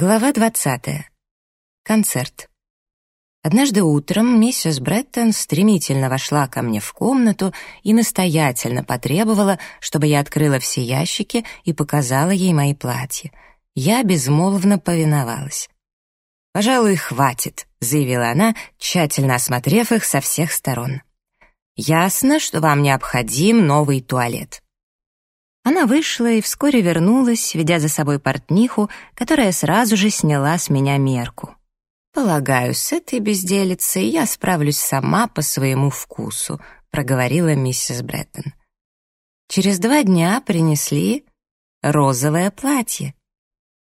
Глава 20. Концерт. Однажды утром миссис Бреттон стремительно вошла ко мне в комнату и настоятельно потребовала, чтобы я открыла все ящики и показала ей мои платья. Я безмолвно повиновалась. «Пожалуй, хватит», — заявила она, тщательно осмотрев их со всех сторон. «Ясно, что вам необходим новый туалет». Она вышла и вскоре вернулась, ведя за собой портниху, которая сразу же сняла с меня мерку. «Полагаю, с этой безделицей я справлюсь сама по своему вкусу», — проговорила миссис Бреттон. Через два дня принесли розовое платье.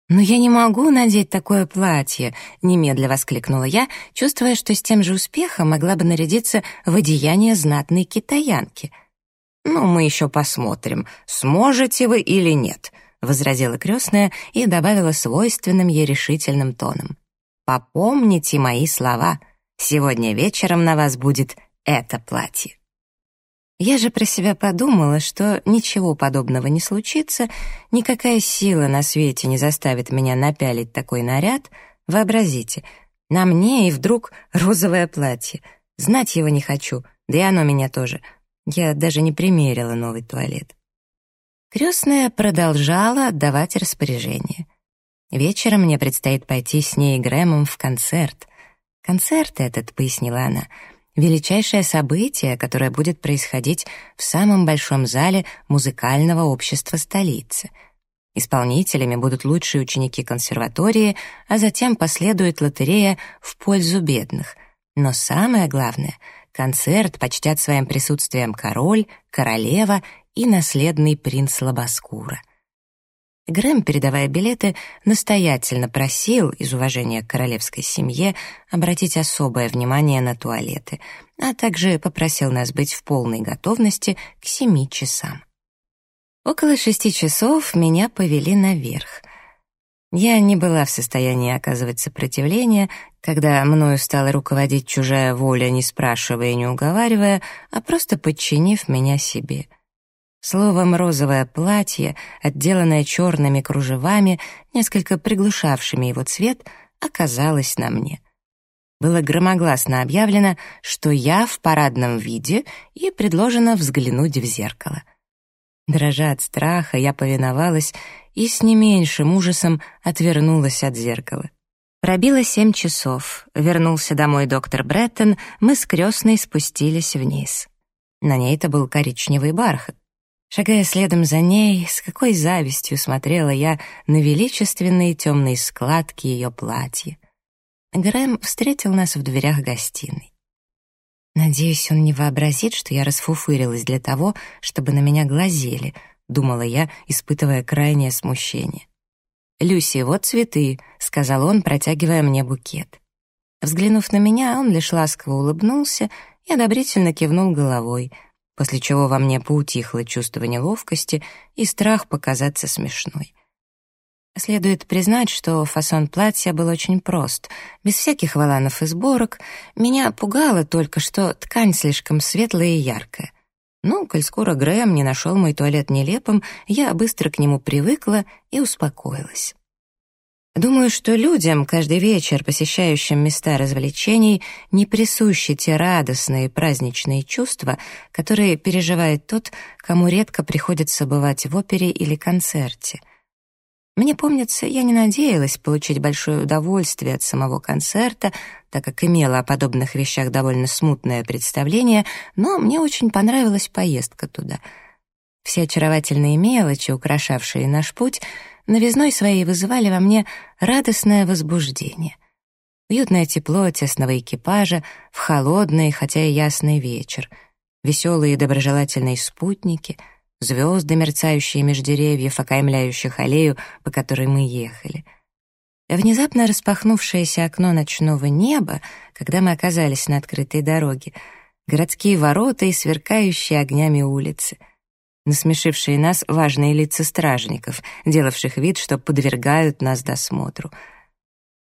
«Но я не могу надеть такое платье», — немедля воскликнула я, чувствуя, что с тем же успехом могла бы нарядиться в одеяние знатной китаянки — «Ну, мы еще посмотрим, сможете вы или нет», — возразила крестная и добавила свойственным ей решительным тоном. «Попомните мои слова. Сегодня вечером на вас будет это платье». Я же про себя подумала, что ничего подобного не случится, никакая сила на свете не заставит меня напялить такой наряд. Вообразите, на мне и вдруг розовое платье. Знать его не хочу, да и оно меня тоже — я даже не примерила новый туалет. Крестная продолжала отдавать распоряжение. Вечером мне предстоит пойти с ней и Грэмом в концерт. Концерт этот, пояснила она, величайшее событие, которое будет происходить в самом большом зале музыкального общества столицы. Исполнителями будут лучшие ученики консерватории, а затем последует лотерея в пользу бедных. Но самое главное — Концерт почтят своим присутствием король, королева и наследный принц Лобоскура. Грэм, передавая билеты, настоятельно просил из уважения к королевской семье обратить особое внимание на туалеты, а также попросил нас быть в полной готовности к семи часам. Около шести часов меня повели наверх. Я не была в состоянии оказывать сопротивление, когда мною стала руководить чужая воля, не спрашивая и не уговаривая, а просто подчинив меня себе. Словом, розовое платье, отделанное черными кружевами, несколько приглушавшими его цвет, оказалось на мне. Было громогласно объявлено, что я в парадном виде и предложено взглянуть в зеркало. Дрожа от страха, я повиновалась и с не меньшим ужасом отвернулась от зеркала. Пробило семь часов. Вернулся домой доктор Бреттон, мы с крестной спустились вниз. На ней это был коричневый бархат. Шагая следом за ней, с какой завистью смотрела я на величественные темные складки ее платья. Грэм встретил нас в дверях гостиной. Надеюсь, он не вообразит, что я расфуфырилась для того, чтобы на меня глазели —— думала я, испытывая крайнее смущение. «Люси, вот цветы», — сказал он, протягивая мне букет. Взглянув на меня, он лишь ласково улыбнулся и одобрительно кивнул головой, после чего во мне поутихло чувство неловкости и страх показаться смешной. Следует признать, что фасон платья был очень прост, без всяких воланов и сборок. Меня пугало только, что ткань слишком светлая и яркая. Ну, коль скоро Грэм не нашел мой туалет нелепым, я быстро к нему привыкла и успокоилась. Думаю, что людям, каждый вечер посещающим места развлечений, не присущи те радостные праздничные чувства, которые переживает тот, кому редко приходится бывать в опере или концерте. Мне помнится, я не надеялась получить большое удовольствие от самого концерта, так как имела о подобных вещах довольно смутное представление, но мне очень понравилась поездка туда. Все очаровательные мелочи, украшавшие наш путь, новизной своей вызывали во мне радостное возбуждение. Уютное тепло тесного экипажа в холодный, хотя и ясный вечер, веселые и доброжелательные спутники — звезды, мерцающие меж деревьев, окаймляющих аллею, по которой мы ехали. Внезапно распахнувшееся окно ночного неба, когда мы оказались на открытой дороге, городские ворота и сверкающие огнями улицы, насмешившие нас важные лица стражников, делавших вид, что подвергают нас досмотру —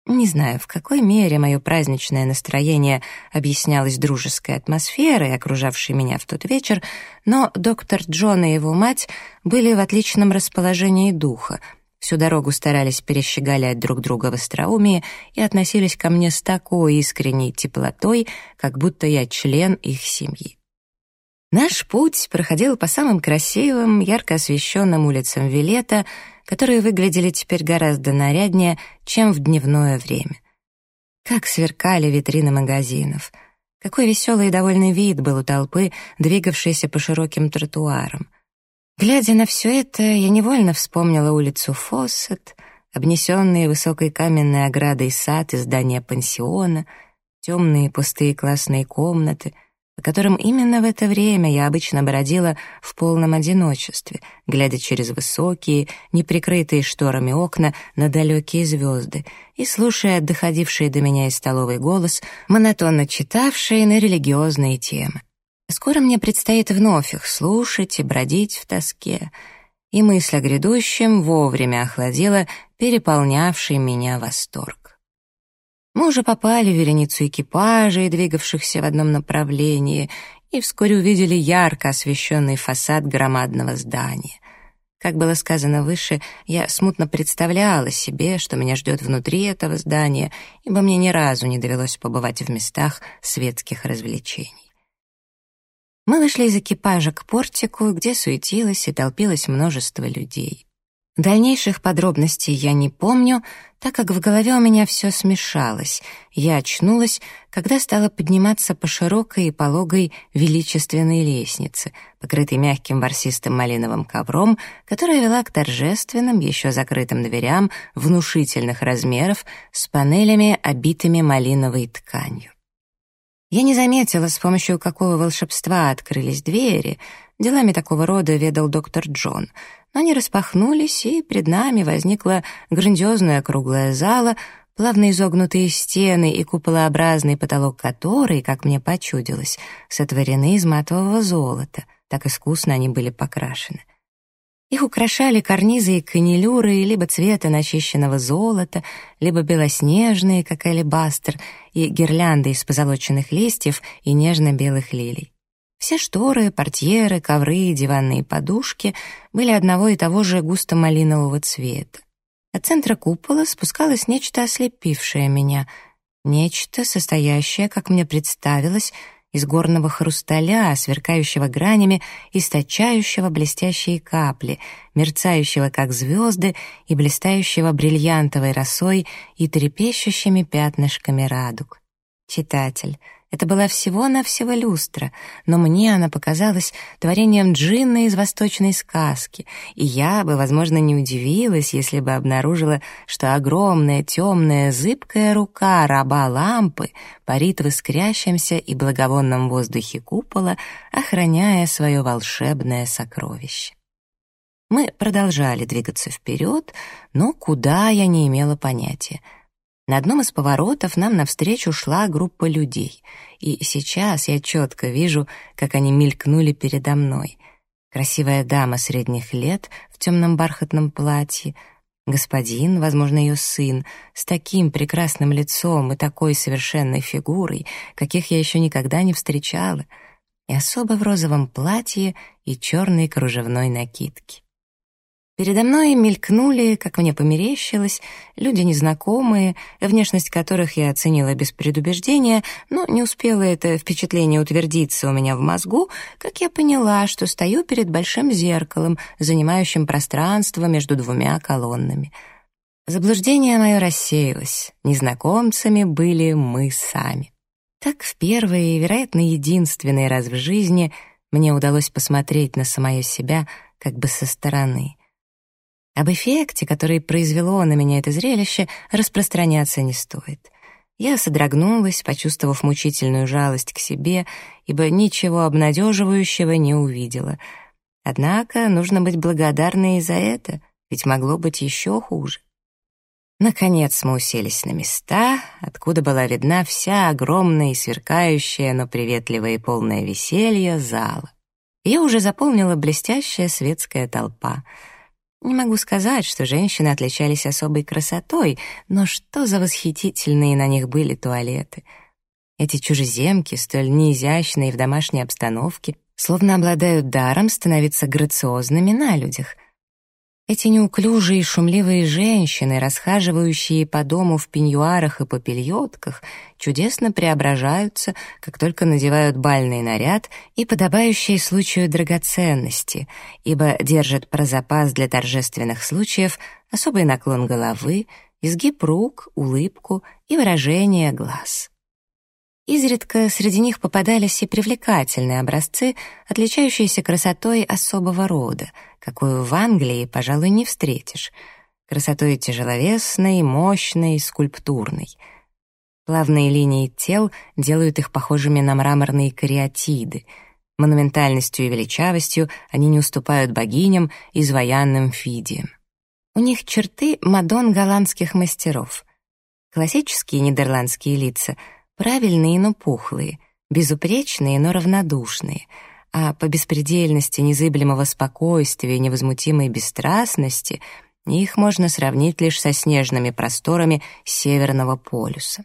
не знаю, в какой мере мое праздничное настроение объяснялось дружеской атмосферой, окружавшей меня в тот вечер, но доктор Джон и его мать были в отличном расположении духа. всю дорогу старались перещеголять друг друга в остроумии и относились ко мне с такой искренней теплотой, как будто я член их семьи. Наш путь проходил по самым красивым, ярко освещенным улицам Вилета, которые выглядели теперь гораздо наряднее, чем в дневное время. Как сверкали витрины магазинов. Какой веселый и довольный вид был у толпы, двигавшейся по широким тротуарам. Глядя на все это, я невольно вспомнила улицу Фоссет, обнесенные высокой каменной оградой сад и здания пансиона, темные пустые классные комнаты — по которым именно в это время я обычно бродила в полном одиночестве, глядя через высокие, неприкрытые шторами окна на далекие звезды и слушая доходивший до меня из столовой голос, монотонно читавший на религиозные темы. Скоро мне предстоит вновь их слушать и бродить в тоске, и мысль о грядущем вовремя охладила переполнявший меня восторг. Мы уже попали в вереницу экипажей, двигавшихся в одном направлении, и вскоре увидели ярко освещенный фасад громадного здания. Как было сказано выше, я смутно представляла себе, что меня ждет внутри этого здания, ибо мне ни разу не довелось побывать в местах светских развлечений. Мы вышли из экипажа к портику, где суетилось и толпилось множество людей. Дальнейших подробностей я не помню, так как в голове у меня все смешалось. Я очнулась, когда стала подниматься по широкой и пологой величественной лестнице, покрытой мягким ворсистым малиновым ковром, которая вела к торжественным, еще закрытым дверям, внушительных размеров, с панелями, обитыми малиновой тканью. Я не заметила, с помощью какого волшебства открылись двери. Делами такого рода ведал доктор Джон — они распахнулись, и пред нами возникла грандиозная круглая зала, плавно изогнутые стены и куполообразный потолок которой, как мне почудилось, сотворены из матового золота, так искусно они были покрашены. Их украшали карнизы и канилюры либо цвета начищенного золота, либо белоснежные, как алебастр, и гирлянды из позолоченных листьев и нежно-белых лилий. Все шторы, портьеры, ковры, диванные подушки были одного и того же густо-малинового цвета. От центра купола спускалось нечто ослепившее меня, нечто, состоящее, как мне представилось, из горного хрусталя, сверкающего гранями, источающего блестящие капли, мерцающего, как звезды, и блистающего бриллиантовой росой и трепещущими пятнышками радуг. Читатель, это была всего-навсего люстра, но мне она показалась творением джинна из восточной сказки, и я бы, возможно, не удивилась, если бы обнаружила, что огромная темная зыбкая рука раба лампы парит в искрящемся и благовонном воздухе купола, охраняя свое волшебное сокровище. Мы продолжали двигаться вперед, но куда я не имела понятия — на одном из поворотов нам навстречу шла группа людей, и сейчас я четко вижу, как они мелькнули передо мной. Красивая дама средних лет в темном бархатном платье, господин, возможно, ее сын, с таким прекрасным лицом и такой совершенной фигурой, каких я еще никогда не встречала, и особо в розовом платье и черной кружевной накидке. Передо мной мелькнули, как мне померещилось, люди незнакомые, внешность которых я оценила без предубеждения, но не успело это впечатление утвердиться у меня в мозгу, как я поняла, что стою перед большим зеркалом, занимающим пространство между двумя колоннами. Заблуждение мое рассеялось. Незнакомцами были мы сами. Так в первый и, вероятно, единственный раз в жизни мне удалось посмотреть на самое себя как бы со стороны — об эффекте, который произвело на меня это зрелище, распространяться не стоит. Я содрогнулась, почувствовав мучительную жалость к себе, ибо ничего обнадеживающего не увидела. Однако нужно быть благодарной и за это, ведь могло быть еще хуже. Наконец мы уселись на места, откуда была видна вся огромная и сверкающая, но приветливая и полная веселья зала. Я уже заполнила блестящая светская толпа — не могу сказать, что женщины отличались особой красотой, но что за восхитительные на них были туалеты. Эти чужеземки, столь неизящные в домашней обстановке, словно обладают даром становиться грациозными на людях. Эти неуклюжие и шумливые женщины, расхаживающие по дому в пеньюарах и попельотках, чудесно преображаются, как только надевают бальный наряд и подобающие случаю драгоценности, ибо держат про запас для торжественных случаев особый наклон головы, изгиб рук, улыбку и выражение глаз. Изредка среди них попадались и привлекательные образцы, отличающиеся красотой особого рода, какую в Англии, пожалуй, не встретишь. Красотой тяжеловесной, мощной, скульптурной. Плавные линии тел делают их похожими на мраморные кариатиды. Монументальностью и величавостью они не уступают богиням, изваянным фидиям. У них черты мадон голландских мастеров. Классические нидерландские лица — правильные, но пухлые, безупречные, но равнодушные, а по беспредельности незыблемого спокойствия и невозмутимой бесстрастности их можно сравнить лишь со снежными просторами Северного полюса.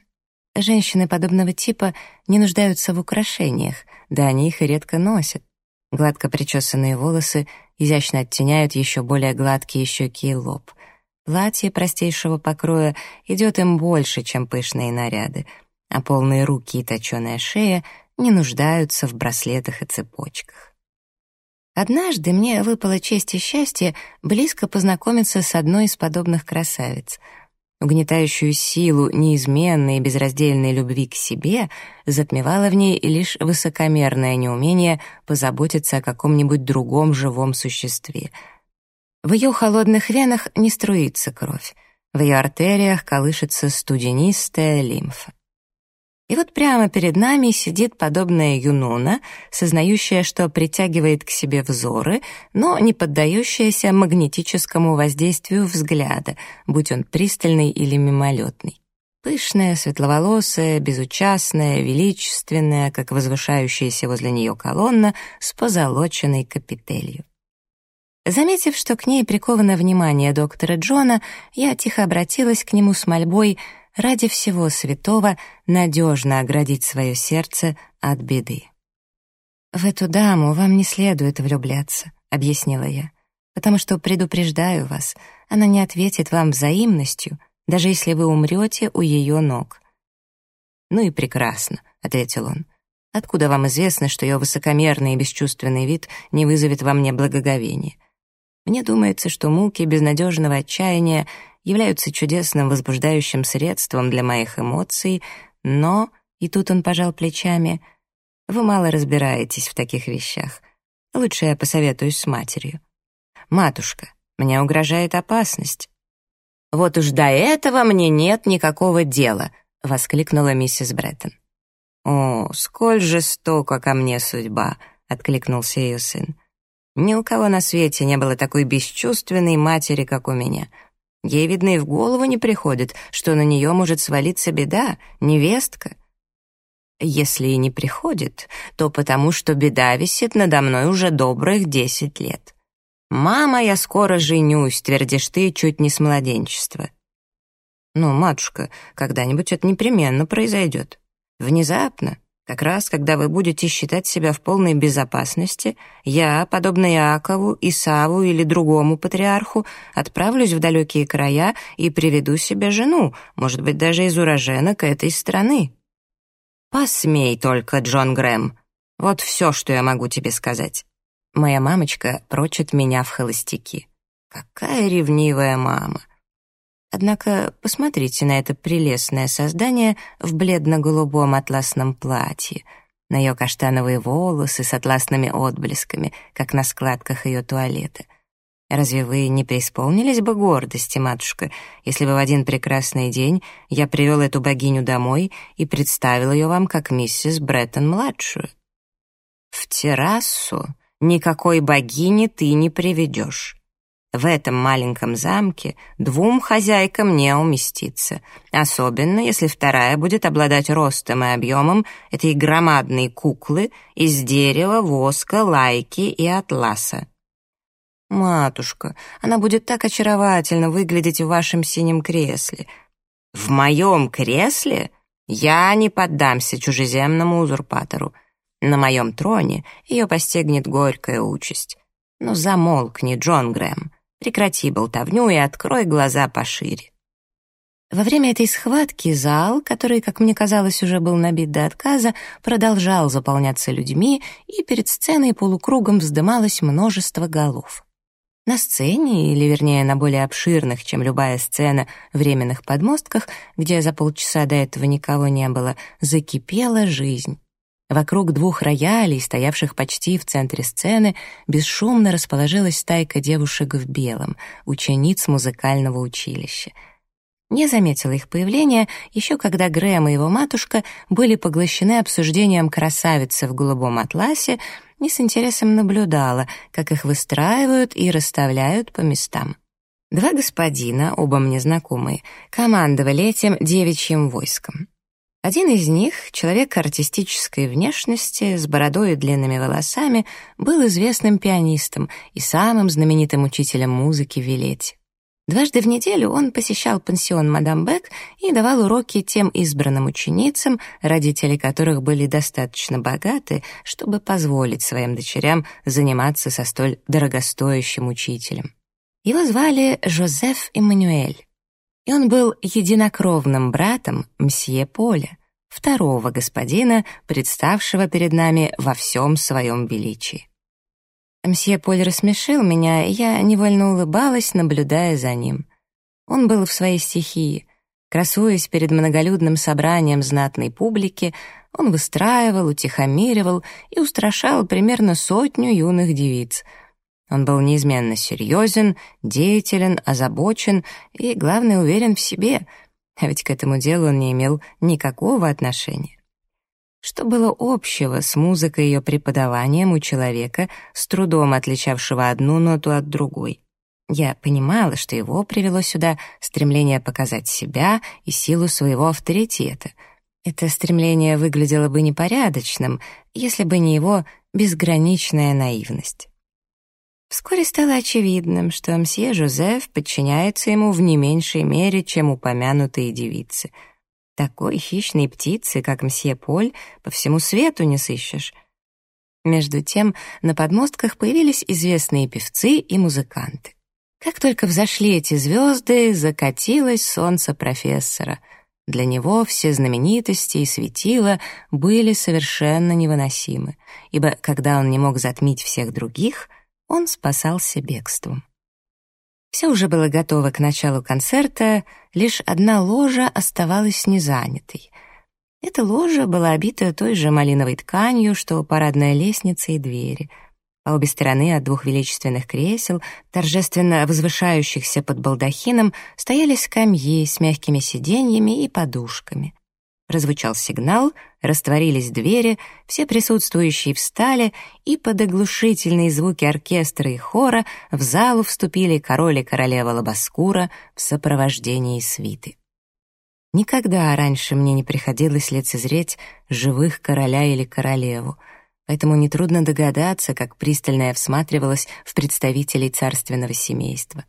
Женщины подобного типа не нуждаются в украшениях, да они их и редко носят. Гладко причесанные волосы изящно оттеняют еще более гладкие щеки и лоб. Платье простейшего покроя идет им больше, чем пышные наряды — а полные руки и точеная шея не нуждаются в браслетах и цепочках. Однажды мне выпала честь и счастье близко познакомиться с одной из подобных красавиц. Угнетающую силу неизменной и безраздельной любви к себе затмевало в ней лишь высокомерное неумение позаботиться о каком-нибудь другом живом существе. В ее холодных венах не струится кровь, в ее артериях колышется студенистая лимфа. И вот прямо перед нами сидит подобная Юнона, сознающая, что притягивает к себе взоры, но не поддающаяся магнетическому воздействию взгляда, будь он пристальный или мимолетный. Пышная, светловолосая, безучастная, величественная, как возвышающаяся возле нее колонна с позолоченной капителью. Заметив, что к ней приковано внимание доктора Джона, я тихо обратилась к нему с мольбой — ради всего святого надежно оградить свое сердце от беды. «В эту даму вам не следует влюбляться», — объяснила я, «потому что предупреждаю вас, она не ответит вам взаимностью, даже если вы умрете у ее ног». «Ну и прекрасно», — ответил он. «Откуда вам известно, что ее высокомерный и бесчувственный вид не вызовет во мне благоговения? Мне думается, что муки безнадежного отчаяния являются чудесным возбуждающим средством для моих эмоций, но, и тут он пожал плечами, вы мало разбираетесь в таких вещах. Лучше я посоветуюсь с матерью. Матушка, мне угрожает опасность. Вот уж до этого мне нет никакого дела, воскликнула миссис Бреттон. О, сколь жестоко ко мне судьба, откликнулся ее сын. Ни у кого на свете не было такой бесчувственной матери, как у меня — Ей, видно, и в голову не приходит, что на нее может свалиться беда, невестка. Если и не приходит, то потому, что беда висит надо мной уже добрых десять лет. «Мама, я скоро женюсь», — твердишь ты чуть не с младенчества. Ну, матушка, когда-нибудь это непременно произойдет. Внезапно, как раз, когда вы будете считать себя в полной безопасности, я, подобно Иакову, Исаву или другому патриарху, отправлюсь в далекие края и приведу себе жену, может быть, даже из уроженок этой страны. Посмей только, Джон Грэм. Вот все, что я могу тебе сказать. Моя мамочка прочит меня в холостяки. Какая ревнивая мама. Однако посмотрите на это прелестное создание в бледно-голубом атласном платье, на ее каштановые волосы с атласными отблесками, как на складках ее туалета. Разве вы не преисполнились бы гордости, матушка, если бы в один прекрасный день я привел эту богиню домой и представил ее вам как миссис Бреттон-младшую? В террасу никакой богини ты не приведешь. В этом маленьком замке двум хозяйкам не уместиться, особенно если вторая будет обладать ростом и объемом этой громадной куклы из дерева, воска, лайки и атласа. «Матушка, она будет так очаровательно выглядеть в вашем синем кресле». «В моем кресле? Я не поддамся чужеземному узурпатору. На моем троне ее постигнет горькая участь. Но замолкни, Джон Грэм. Прекрати болтовню и открой глаза пошире. Во время этой схватки зал, который, как мне казалось, уже был набит до отказа, продолжал заполняться людьми, и перед сценой полукругом вздымалось множество голов. На сцене, или вернее на более обширных, чем любая сцена, временных подмостках, где за полчаса до этого никого не было, закипела жизнь. Вокруг двух роялей, стоявших почти в центре сцены, бесшумно расположилась стайка девушек в белом, учениц музыкального училища — не заметила их появления еще когда Грэм и его матушка были поглощены обсуждением красавицы в голубом атласе и с интересом наблюдала, как их выстраивают и расставляют по местам. Два господина, оба мне знакомые, командовали этим девичьим войском. Один из них, человек артистической внешности, с бородой и длинными волосами, был известным пианистом и самым знаменитым учителем музыки в Вилете. Дважды в неделю он посещал пансион мадам Бек и давал уроки тем избранным ученицам, родители которых были достаточно богаты, чтобы позволить своим дочерям заниматься со столь дорогостоящим учителем. Его звали Жозеф Эммануэль, и он был единокровным братом мсье Поля, второго господина, представшего перед нами во всем своем величии. Мсье Поль рассмешил меня, и я невольно улыбалась, наблюдая за ним. Он был в своей стихии. Красуясь перед многолюдным собранием знатной публики, он выстраивал, утихомиривал и устрашал примерно сотню юных девиц. Он был неизменно серьезен, деятелен, озабочен и, главное, уверен в себе, а ведь к этому делу он не имел никакого отношения. Что было общего с музыкой и ее преподаванием у человека, с трудом отличавшего одну ноту от другой? Я понимала, что его привело сюда стремление показать себя и силу своего авторитета. Это стремление выглядело бы непорядочным, если бы не его безграничная наивность. Вскоре стало очевидным, что мсье Жозеф подчиняется ему в не меньшей мере, чем упомянутые девицы — такой хищной птицы, как мсье Поль, по всему свету не сыщешь. Между тем на подмостках появились известные певцы и музыканты. Как только взошли эти звезды, закатилось солнце профессора. Для него все знаменитости и светила были совершенно невыносимы, ибо когда он не мог затмить всех других, он спасался бегством. Все уже было готово к началу концерта, лишь одна ложа оставалась незанятой. Эта ложа была обита той же малиновой тканью, что парадная лестница и двери. По обе стороны от двух величественных кресел, торжественно возвышающихся под балдахином, стояли скамьи с мягкими сиденьями и подушками. Прозвучал сигнал, растворились двери, все присутствующие встали, и под оглушительные звуки оркестра и хора в залу вступили король и королева Лобаскура в сопровождении свиты. Никогда раньше мне не приходилось лицезреть живых короля или королеву, поэтому нетрудно догадаться, как пристально я всматривалась в представителей царственного семейства.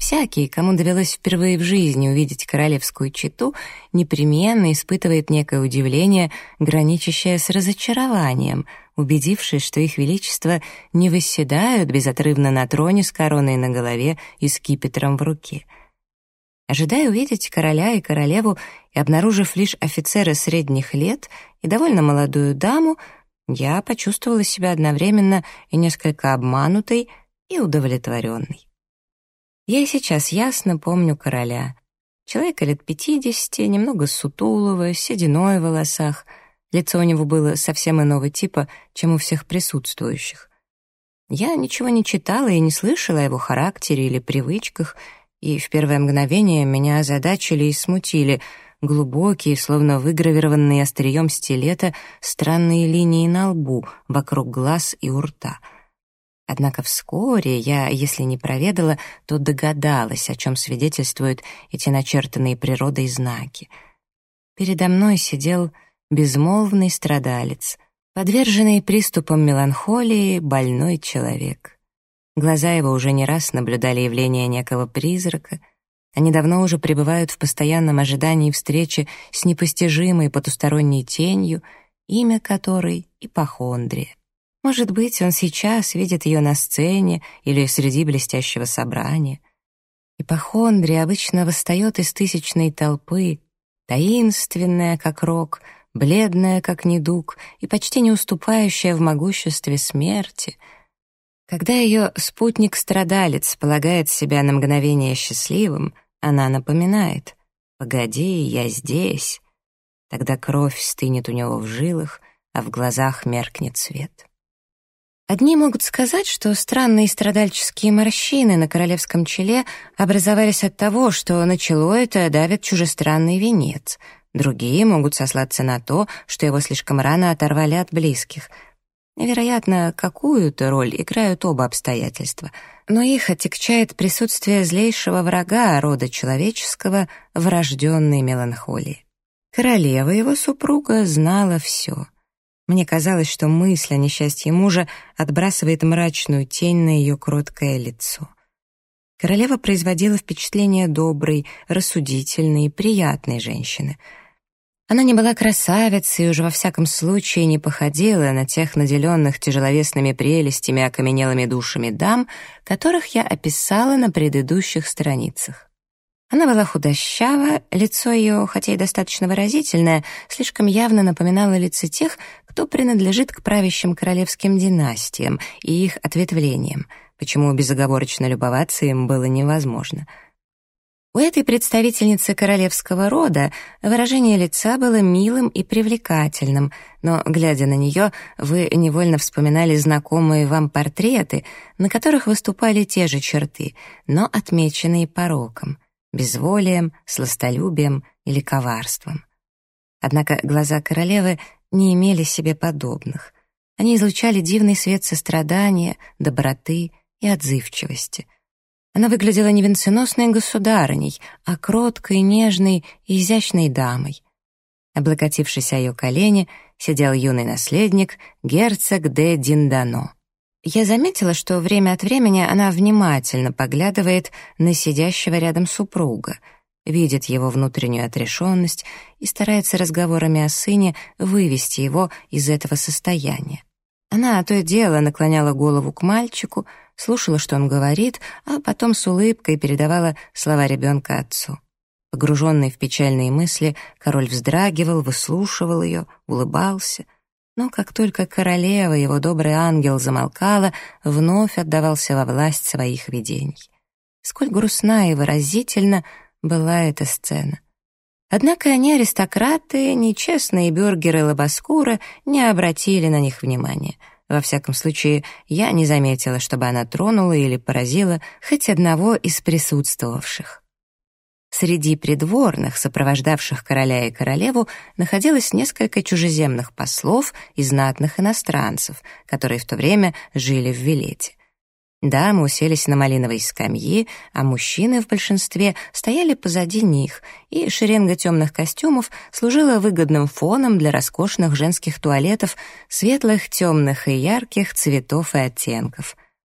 Всякий, кому довелось впервые в жизни увидеть королевскую чету, непременно испытывает некое удивление, граничащее с разочарованием, убедившись, что их величество не восседают безотрывно на троне с короной на голове и скипетром в руке. Ожидая увидеть короля и королеву и обнаружив лишь офицера средних лет и довольно молодую даму, я почувствовала себя одновременно и несколько обманутой, и удовлетворенной. Я сейчас ясно помню короля. Человека лет пятидесяти, немного сутулого, с сединой в волосах. Лицо у него было совсем иного типа, чем у всех присутствующих. Я ничего не читала и не слышала о его характере или привычках, и в первое мгновение меня озадачили и смутили глубокие, словно выгравированные острием стилета, странные линии на лбу, вокруг глаз и у рта — Однако вскоре я, если не проведала, то догадалась, о чем свидетельствуют эти начертанные природой знаки. Передо мной сидел безмолвный страдалец, подверженный приступам меланхолии больной человек. Глаза его уже не раз наблюдали явление некого призрака, они давно уже пребывают в постоянном ожидании встречи с непостижимой потусторонней тенью, имя которой — ипохондрия. Может быть, он сейчас видит ее на сцене или среди блестящего собрания. Ипохондрия обычно восстает из тысячной толпы, таинственная, как рок, бледная, как недуг, и почти не уступающая в могуществе смерти. Когда ее спутник-страдалец полагает себя на мгновение счастливым, она напоминает «Погоди, я здесь». Тогда кровь стынет у него в жилах, а в глазах меркнет свет. Одни могут сказать, что странные страдальческие морщины на королевском челе образовались от того, что на чело это давит чужестранный венец. Другие могут сослаться на то, что его слишком рано оторвали от близких. Вероятно, какую-то роль играют оба обстоятельства, но их отягчает присутствие злейшего врага рода человеческого, врожденной меланхолии. Королева его супруга знала все — мне казалось, что мысль о несчастье мужа отбрасывает мрачную тень на ее кроткое лицо. Королева производила впечатление доброй, рассудительной и приятной женщины. Она не была красавицей и уже во всяком случае не походила на тех наделенных тяжеловесными прелестями окаменелыми душами дам, которых я описала на предыдущих страницах. Она была худощава, лицо ее, хотя и достаточно выразительное, слишком явно напоминало лица тех, кто принадлежит к правящим королевским династиям и их ответвлениям, почему безоговорочно любоваться им было невозможно. У этой представительницы королевского рода выражение лица было милым и привлекательным, но, глядя на нее, вы невольно вспоминали знакомые вам портреты, на которых выступали те же черты, но отмеченные пороком — безволием, сластолюбием или коварством. Однако глаза королевы не имели себе подобных. Они излучали дивный свет сострадания, доброты и отзывчивости. Она выглядела не венценосной государыней, а кроткой, нежной и изящной дамой. Облокотившись о ее колени, сидел юный наследник, герцог де Диндано. Я заметила, что время от времени она внимательно поглядывает на сидящего рядом супруга, видит его внутреннюю отрешенность и старается разговорами о сыне вывести его из этого состояния. Она то и дело наклоняла голову к мальчику, слушала, что он говорит, а потом с улыбкой передавала слова ребенка отцу. Погруженный в печальные мысли, король вздрагивал, выслушивал ее, улыбался — но как только королева, его добрый ангел, замолкала, вновь отдавался во власть своих видений. Сколь грустна и выразительна была эта сцена. Однако ни аристократы, ни честные бюргеры Лобоскура не обратили на них внимания. Во всяком случае, я не заметила, чтобы она тронула или поразила хоть одного из присутствовавших. Среди придворных, сопровождавших короля и королеву, находилось несколько чужеземных послов и знатных иностранцев, которые в то время жили в Вилете. Дамы уселись на малиновой скамьи, а мужчины в большинстве стояли позади них, и шеренга темных костюмов служила выгодным фоном для роскошных женских туалетов светлых, темных и ярких цветов и оттенков.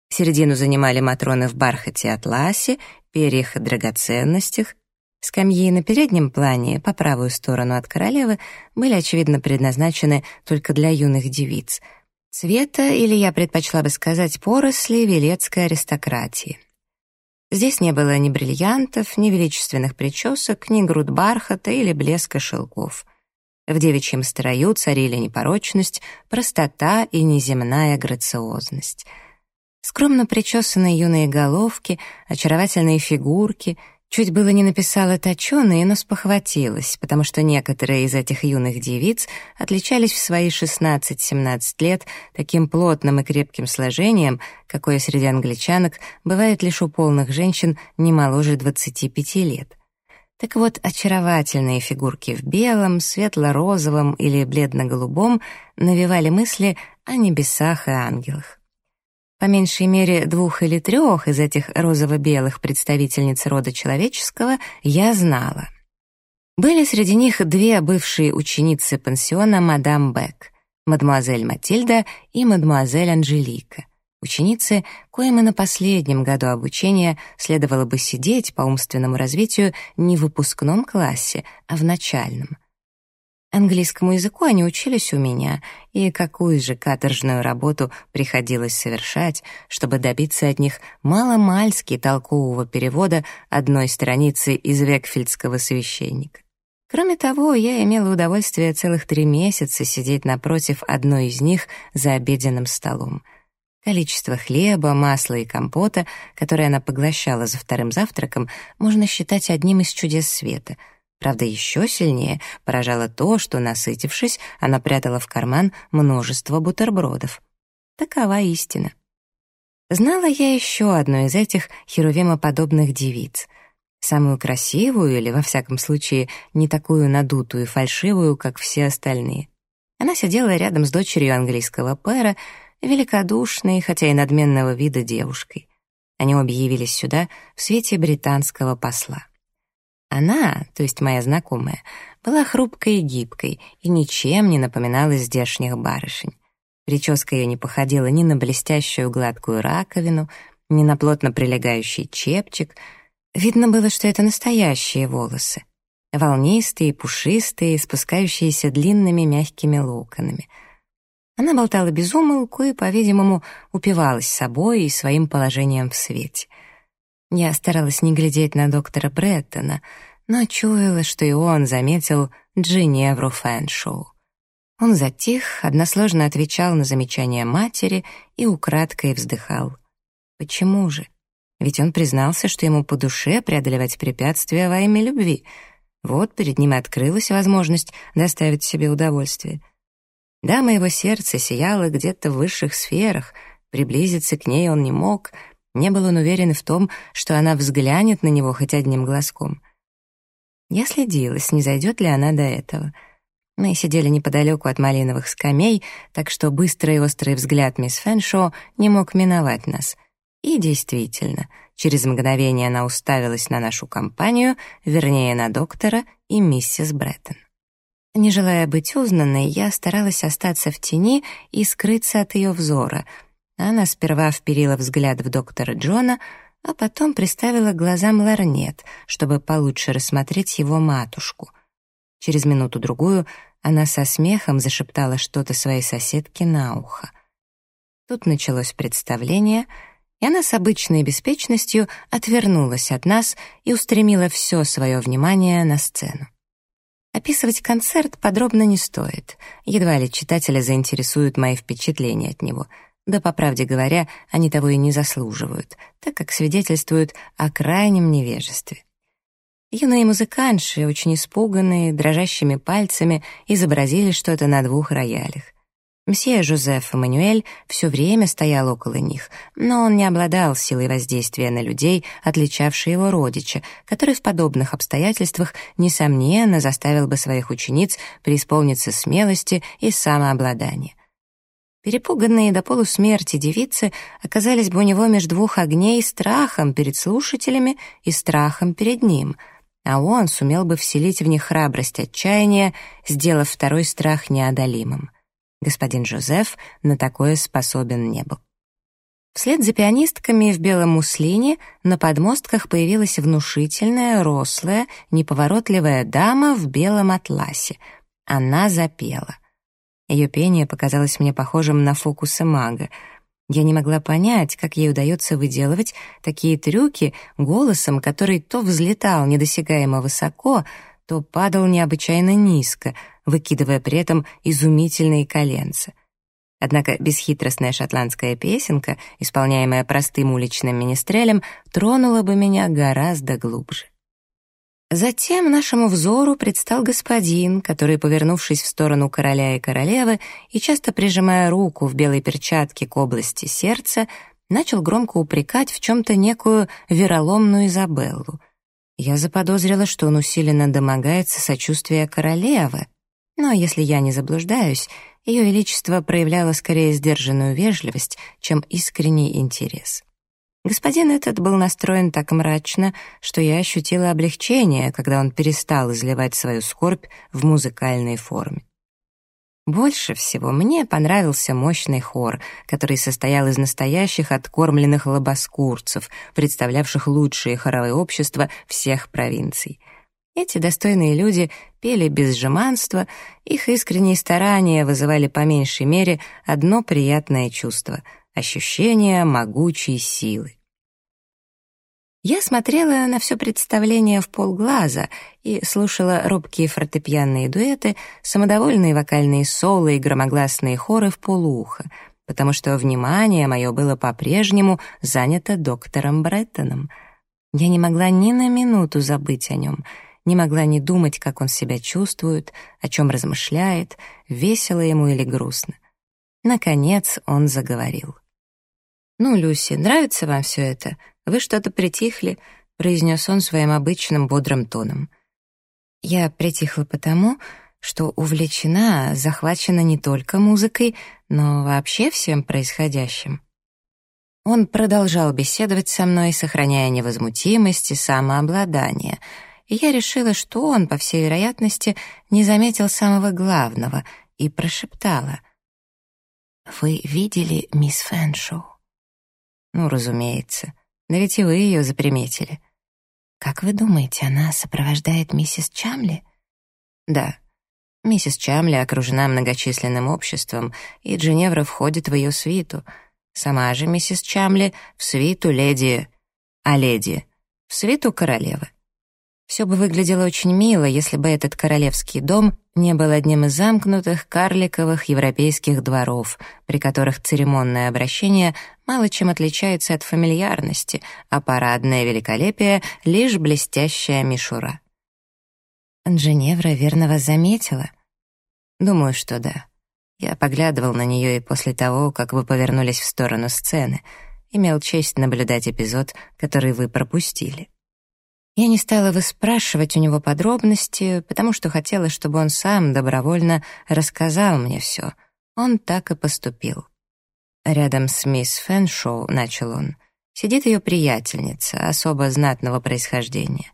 Середину занимали матроны в бархате и атласе, перьях и драгоценностях, Скамьи на переднем плане, по правую сторону от королевы, были, очевидно, предназначены только для юных девиц. Цвета, или я предпочла бы сказать, поросли велецкой аристократии. Здесь не было ни бриллиантов, ни величественных причесок, ни груд бархата или блеска шелков. В девичьем строю царили непорочность, простота и неземная грациозность. Скромно причесанные юные головки, очаровательные фигурки — Чуть было не написала точёные, но спохватилась, потому что некоторые из этих юных девиц отличались в свои 16-17 лет таким плотным и крепким сложением, какое среди англичанок бывает лишь у полных женщин не моложе 25 лет. Так вот, очаровательные фигурки в белом, светло-розовом или бледно-голубом навевали мысли о небесах и ангелах. По меньшей мере двух или трех из этих розово-белых представительниц рода человеческого я знала. Были среди них две бывшие ученицы пансиона мадам Бек, мадемуазель Матильда и мадемуазель Анжелика, ученицы, коим и на последнем году обучения следовало бы сидеть по умственному развитию не в выпускном классе, а в начальном. Английскому языку они учились у меня, и какую же каторжную работу приходилось совершать, чтобы добиться от них маломальски толкового перевода одной страницы из Векфельдского священника. Кроме того, я имела удовольствие целых три месяца сидеть напротив одной из них за обеденным столом. Количество хлеба, масла и компота, которое она поглощала за вторым завтраком, можно считать одним из чудес света — Правда, еще сильнее поражало то, что, насытившись, она прятала в карман множество бутербродов. Такова истина. Знала я еще одну из этих херувимоподобных девиц. Самую красивую, или, во всяком случае, не такую надутую и фальшивую, как все остальные. Она сидела рядом с дочерью английского пэра, великодушной, хотя и надменного вида девушкой. Они обе явились сюда в свете британского посла. Она, то есть моя знакомая, была хрупкой и гибкой и ничем не напоминала здешних барышень. Прическа ее не походила ни на блестящую гладкую раковину, ни на плотно прилегающий чепчик. Видно было, что это настоящие волосы. Волнистые, пушистые, спускающиеся длинными мягкими локонами. Она болтала без умолку и, по-видимому, упивалась собой и своим положением в свете — я старалась не глядеть на доктора Бреттона, но чуяла, что и он заметил Джиневру Фэншоу. Он затих, односложно отвечал на замечания матери и украдкой вздыхал. Почему же? Ведь он признался, что ему по душе преодолевать препятствия во имя любви. Вот перед ним открылась возможность доставить себе удовольствие. Да, моего сердца сияло где-то в высших сферах, приблизиться к ней он не мог — не был он уверен в том, что она взглянет на него хоть одним глазком. Я следила, не зайдет ли она до этого. Мы сидели неподалеку от малиновых скамей, так что быстрый и острый взгляд мисс Фэншо не мог миновать нас. И действительно, через мгновение она уставилась на нашу компанию, вернее, на доктора и миссис Бреттон. Не желая быть узнанной, я старалась остаться в тени и скрыться от ее взора — она сперва вперила взгляд в доктора Джона, а потом приставила глазам ларнет, чтобы получше рассмотреть его матушку. Через минуту-другую она со смехом зашептала что-то своей соседке на ухо. Тут началось представление, и она с обычной беспечностью отвернулась от нас и устремила все свое внимание на сцену. Описывать концерт подробно не стоит, едва ли читателя заинтересуют мои впечатления от него — да, по правде говоря, они того и не заслуживают, так как свидетельствуют о крайнем невежестве. Юные музыкантши, очень испуганные, дрожащими пальцами, изобразили что-то на двух роялях. Мсье Жозеф Эммануэль все время стоял около них, но он не обладал силой воздействия на людей, отличавшей его родича, который в подобных обстоятельствах, несомненно, заставил бы своих учениц преисполниться смелости и самообладания. Перепуганные до полусмерти девицы оказались бы у него между двух огней страхом перед слушателями и страхом перед ним, а он сумел бы вселить в них храбрость отчаяния, сделав второй страх неодолимым. Господин Жозеф на такое способен не был. Вслед за пианистками в белом муслине на подмостках появилась внушительная, рослая, неповоротливая дама в белом атласе. Она запела. Ее пение показалось мне похожим на фокусы мага. Я не могла понять, как ей удается выделывать такие трюки голосом, который то взлетал недосягаемо высоко, то падал необычайно низко, выкидывая при этом изумительные коленца. Однако бесхитростная шотландская песенка, исполняемая простым уличным министрелем, тронула бы меня гораздо глубже. Затем нашему взору предстал господин, который, повернувшись в сторону короля и королевы и часто прижимая руку в белой перчатке к области сердца, начал громко упрекать в чем-то некую вероломную Изабеллу. Я заподозрила, что он усиленно домогается сочувствия королевы, но если я не заблуждаюсь, ее величество проявляло скорее сдержанную вежливость, чем искренний интерес. Господин этот был настроен так мрачно, что я ощутила облегчение, когда он перестал изливать свою скорбь в музыкальной форме. Больше всего мне понравился мощный хор, который состоял из настоящих откормленных лобоскурцев, представлявших лучшие хоровые общества всех провинций. Эти достойные люди пели без жеманства, их искренние старания вызывали по меньшей мере одно приятное чувство — ощущение могучей силы. Я смотрела на все представление в полглаза и слушала робкие фортепианные дуэты, самодовольные вокальные соло и громогласные хоры в полуха, потому что внимание мое было по-прежнему занято доктором Бреттоном. Я не могла ни на минуту забыть о нем, не могла не думать, как он себя чувствует, о чем размышляет, весело ему или грустно. Наконец он заговорил. «Ну, Люси, нравится вам все это?» «Вы что-то притихли», — произнес он своим обычным бодрым тоном. Я притихла потому, что увлечена, захвачена не только музыкой, но вообще всем происходящим. Он продолжал беседовать со мной, сохраняя невозмутимость и самообладание, и я решила, что он, по всей вероятности, не заметил самого главного, и прошептала. «Вы видели мисс Фэншоу?» «Ну, разумеется. Но ведь и вы ее заприметили. Как вы думаете, она сопровождает миссис Чамли? Да. Миссис Чамли окружена многочисленным обществом, и Дженевра входит в ее свиту. Сама же миссис Чамли в свиту леди... А леди? В свиту королевы. Все бы выглядело очень мило, если бы этот королевский дом не был одним из замкнутых карликовых европейских дворов, при которых церемонное обращение мало чем отличается от фамильярности, а парадное великолепие — лишь блестящая мишура. Дженевра верно вас заметила? Думаю, что да. Я поглядывал на нее и после того, как вы повернулись в сторону сцены, имел честь наблюдать эпизод, который вы пропустили. Я не стала выспрашивать у него подробности, потому что хотела, чтобы он сам добровольно рассказал мне все. Он так и поступил. Рядом с мисс Фэншоу, начал он, сидит ее приятельница, особо знатного происхождения.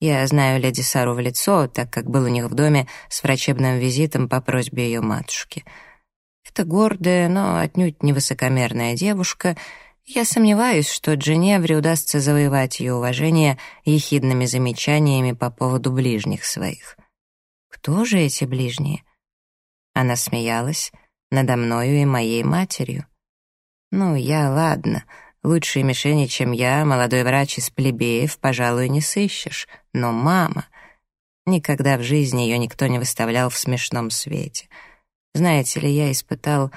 Я знаю леди Сару в лицо, так как был у них в доме с врачебным визитом по просьбе ее матушки. Это гордая, но отнюдь не высокомерная девушка — я сомневаюсь, что Дженевре удастся завоевать ее уважение ехидными замечаниями по поводу ближних своих. Кто же эти ближние? Она смеялась надо мною и моей матерью. Ну, я, ладно, лучшей мишени, чем я, молодой врач из плебеев, пожалуй, не сыщешь. Но мама... Никогда в жизни ее никто не выставлял в смешном свете. Знаете ли, я испытал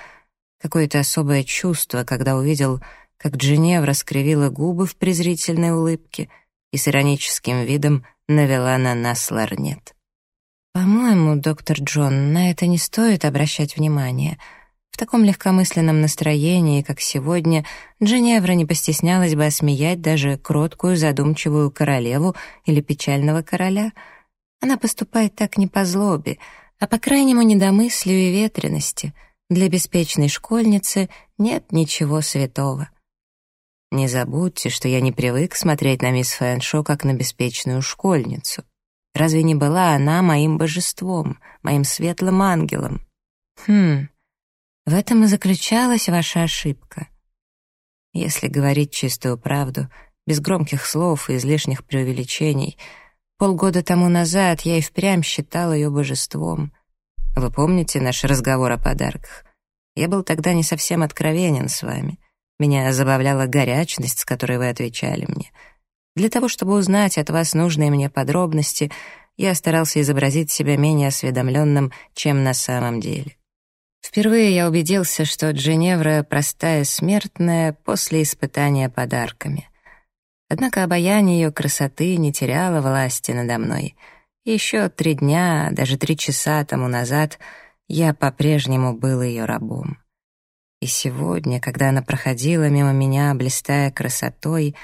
какое-то особое чувство, когда увидел как Дженевра скривила губы в презрительной улыбке и с ироническим видом навела на нас ларнет. «По-моему, доктор Джон, на это не стоит обращать внимание. В таком легкомысленном настроении, как сегодня, Дженевра не постеснялась бы осмеять даже кроткую, задумчивую королеву или печального короля. Она поступает так не по злобе, а по крайнему недомыслию и ветрености. Для беспечной школьницы нет ничего святого. Не забудьте, что я не привык смотреть на мисс Фэншо как на беспечную школьницу. Разве не была она моим божеством, моим светлым ангелом? Хм, в этом и заключалась ваша ошибка. Если говорить чистую правду, без громких слов и излишних преувеличений, полгода тому назад я и впрямь считал ее божеством. Вы помните наш разговор о подарках? Я был тогда не совсем откровенен с вами. Меня забавляла горячность, с которой вы отвечали мне. Для того, чтобы узнать от вас нужные мне подробности, я старался изобразить себя менее осведомленным, чем на самом деле. Впервые я убедился, что Дженевра — простая смертная после испытания подарками. Однако обаяние ее красоты не теряло власти надо мной. еще три дня, даже три часа тому назад я по-прежнему был ее рабом. И сегодня, когда она проходила мимо меня, блистая красотой,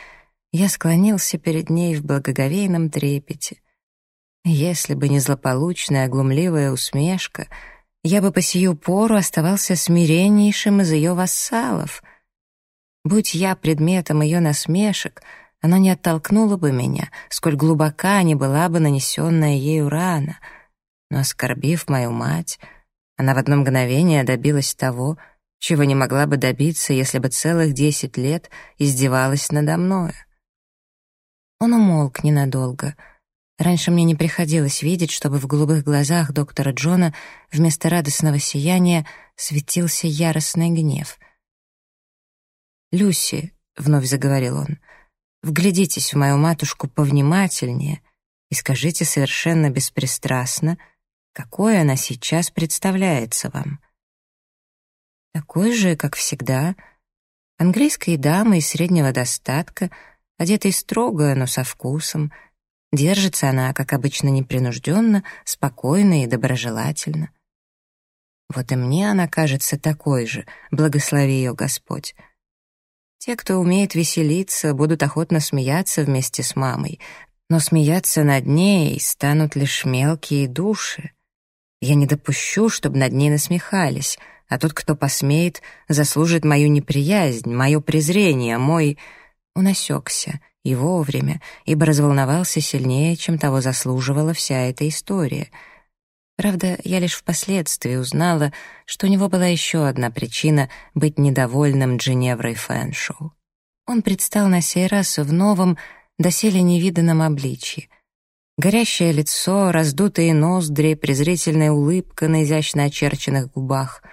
я склонился перед ней в благоговейном трепете. Если бы не злополучная, глумливая усмешка, я бы по сию пору оставался смиреннейшим из ее вассалов. Будь я предметом ее насмешек, она не оттолкнула бы меня, сколь глубока не была бы нанесенная ею рана. Но, оскорбив мою мать, она в одно мгновение добилась того, чего не могла бы добиться, если бы целых десять лет издевалась надо мною. Он умолк ненадолго, Раньше мне не приходилось видеть, чтобы в голубых глазах доктора Джона вместо радостного сияния светился яростный гнев. «Люси», — вновь заговорил он, — «вглядитесь в мою матушку повнимательнее и скажите совершенно беспристрастно, какой она сейчас представляется вам». Такой же, как всегда, английской дамы из среднего достатка, одетой строго, но со вкусом — Держится она, как обычно, непринужденно, спокойно и доброжелательно. Вот и мне она кажется такой же, благослови ее Господь. Те, кто умеет веселиться, будут охотно смеяться вместе с мамой, но смеяться над ней станут лишь мелкие души. Я не допущу, чтобы над ней насмехались, а тот, кто посмеет, заслужит мою неприязнь, мое презрение, мой... Он осекся — и вовремя, ибо разволновался сильнее, чем того заслуживала вся эта история. Правда, я лишь впоследствии узнала, что у него была еще одна причина быть недовольным Джиневрой Фэншоу. Он предстал на сей раз в новом, доселе невиданном обличье. Горящее лицо, раздутые ноздри, презрительная улыбка на изящно очерченных губах.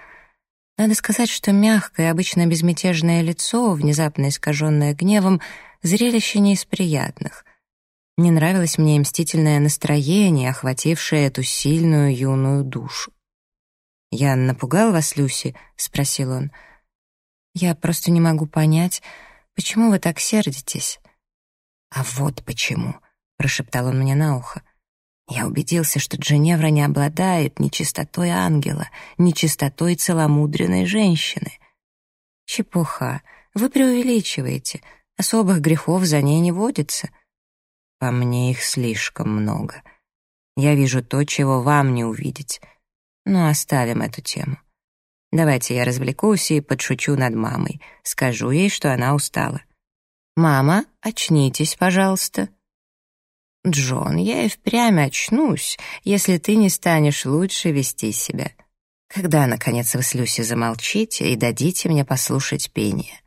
Надо сказать, что мягкое, обычно безмятежное лицо, внезапно искаженное гневом, зрелище не из приятных. Не нравилось мне и мстительное настроение, охватившее эту сильную юную душу. «Я напугал вас, Люси?» — спросил он. «Я просто не могу понять, почему вы так сердитесь?» «А вот почему», — прошептал он мне на ухо. Я убедился, что Дженевра не обладает ни чистотой ангела, ни чистотой целомудренной женщины. Чепуха. Вы преувеличиваете. Особых грехов за ней не водится. По мне их слишком много. Я вижу то, чего вам не увидеть. Но оставим эту тему. Давайте я развлекусь и подшучу над мамой. Скажу ей, что она устала. «Мама, очнитесь, пожалуйста». «Джон, я и впрямь очнусь, если ты не станешь лучше вести себя. Когда, наконец, вы с Люси замолчите и дадите мне послушать пение?»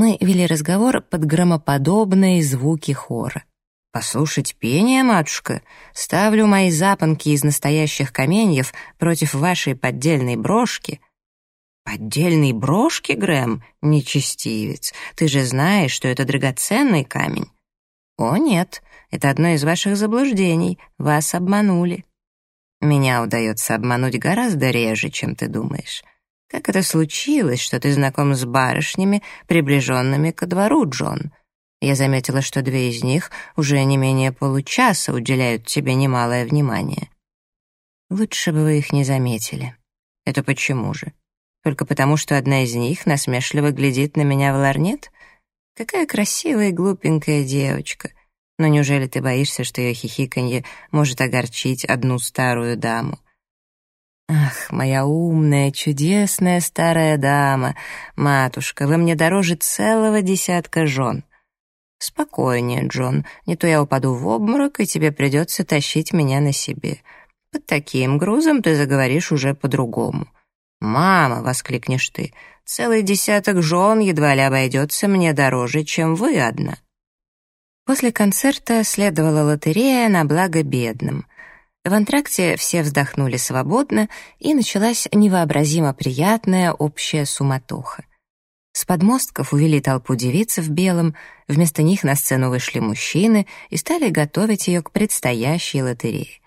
Мы вели разговор под громоподобные звуки хора. «Послушать пение, матушка? Ставлю мои запонки из настоящих каменьев против вашей поддельной брошки». «Поддельной брошки, Грэм? Нечестивец. Ты же знаешь, что это драгоценный камень». «О, нет, это одно из ваших заблуждений. Вас обманули». «Меня удается обмануть гораздо реже, чем ты думаешь. Как это случилось, что ты знаком с барышнями, приближенными ко двору, Джон? Я заметила, что две из них уже не менее получаса уделяют тебе немалое внимание. Лучше бы вы их не заметили. Это почему же? Только потому, что одна из них насмешливо глядит на меня в ларнет? Какая красивая и глупенькая девочка. Но неужели ты боишься, что ее хихиканье может огорчить одну старую даму? «Ах, моя умная, чудесная старая дама, матушка, вы мне дороже целого десятка жен». «Спокойнее, Джон, не то я упаду в обморок, и тебе придется тащить меня на себе. Под таким грузом ты заговоришь уже по-другому». «Мама!» — воскликнешь ты. «Целый десяток жен едва ли обойдется мне дороже, чем вы одна». После концерта следовала лотерея на благо бедным — в антракте все вздохнули свободно, и началась невообразимо приятная общая суматоха. С подмостков увели толпу девиц в белом, вместо них на сцену вышли мужчины и стали готовить ее к предстоящей лотерее.